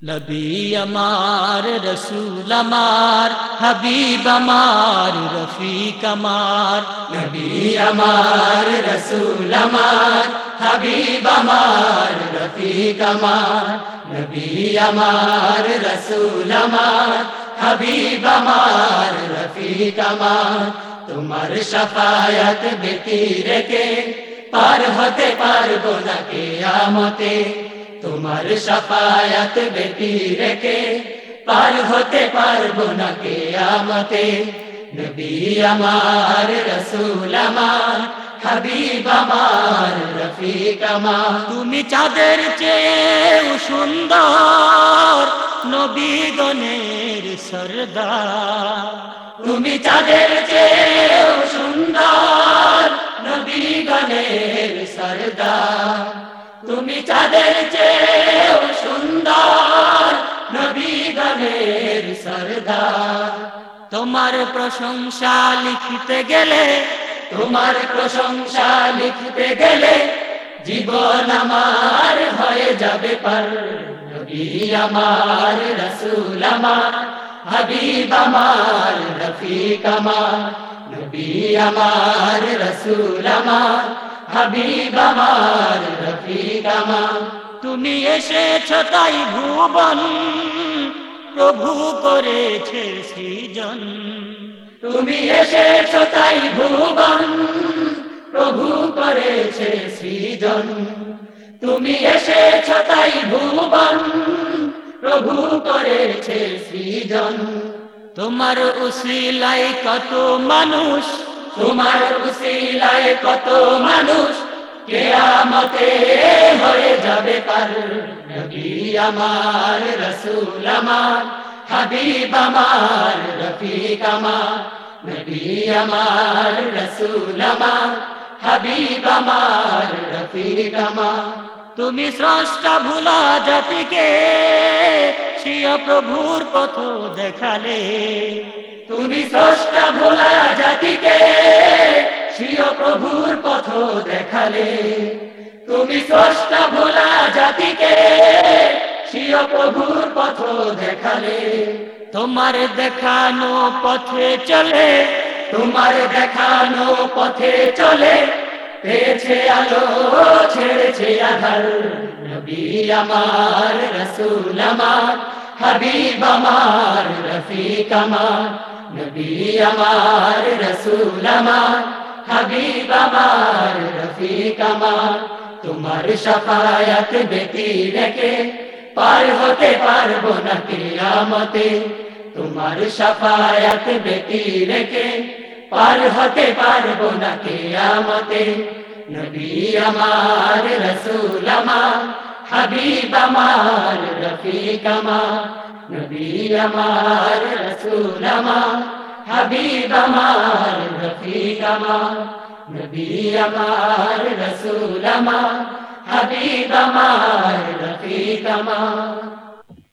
নবী আমার রসুল আমার হাবিব আমার রফিক আমার নবী আমার রসুল আমার হাবিব আমার রফিক আমার নবী আমার রসুল আমার হাবিব আমার রফিক আমার তোমার সফায়ত বেতি রেখে পার হতে পারব না কে আমতে তোমার সফায়াত বেটি রেখে পার হতে পারব না কে আমতে নবী আমার, রসুল আমার, হাবিব আমার, রফিক আমার। তুমি চাঁদের চেয়ে সুন্দর নবী গণের সরদার। তুমি চাঁদের চেয়ে সুন্দর নবী গণের সরদার। তুমি চাঁদের চেয়েও সুন্দর নবী গণের সরদার। তোমার প্রশংসা লিখতে গেলে, তোমার প্রশংসা লিখতে গেলে জীবন আমার হয়ে যাবে পার। নবী আমার, রসুল আমার, হাবিব আমার, রফিক আমার। নবী আমার, রসুল আমার, হাবিব আমার। আমার তুমি এসেছ তাই ভুবন, প্রভু করেছে সৃজন। তুমি এসেছ তাই ভুবন, প্রভু করেছে সৃজন। তুমি এসেছ তাই ভুবন, প্রভু করেছে সৃজন। তোমার উসিলাই কত মানুষ, তোমার উসিলায় কত মানুষ কেয়ামতে হয়ে যাবে পার নবী আমার, রসুল আমার, হাবিব আমার, রফিক আমার, নবী আমার, রসুল আমার, হাবিব আমার, রফিক আমার। তুমি স্রষ্টা ভুলা জাতিকে শিয় প্রভুর পথ দেখালে। তুমি স্রষ্টা ভোলা জাতিকে শিয় প্রভুর পথ দেখালে। তুমি স্রষ্টা ভোলা জাতিকে শিয় প্রভুর পথ দেখালে। তোমার দেখানো পথে চলে, তোমার দেখানো পথে চলে। পেয়েছে আলো, ছেড়েছে আধার, নবী আমার, রসুল আমার, হাবিব আমার, রফিক আমার, নবী আমার, রসুল আমার। হাবিব আমার, রফিক আমার। তোমার সফায়াত বেটি রেখে পার হতে পারব না কিয়ামতে। তোমার সফায়াত বেটি রেখে পার হতে পারব না কিয়ামতে। নবী আমার, রসুল আমার, হাবিব আমার, রফিক আমার। নবী আমার, রসুল আমার। হাবিব আমার রফিক আমার নবী আমার রসুল আমার হাবিব আমার রফিক আমার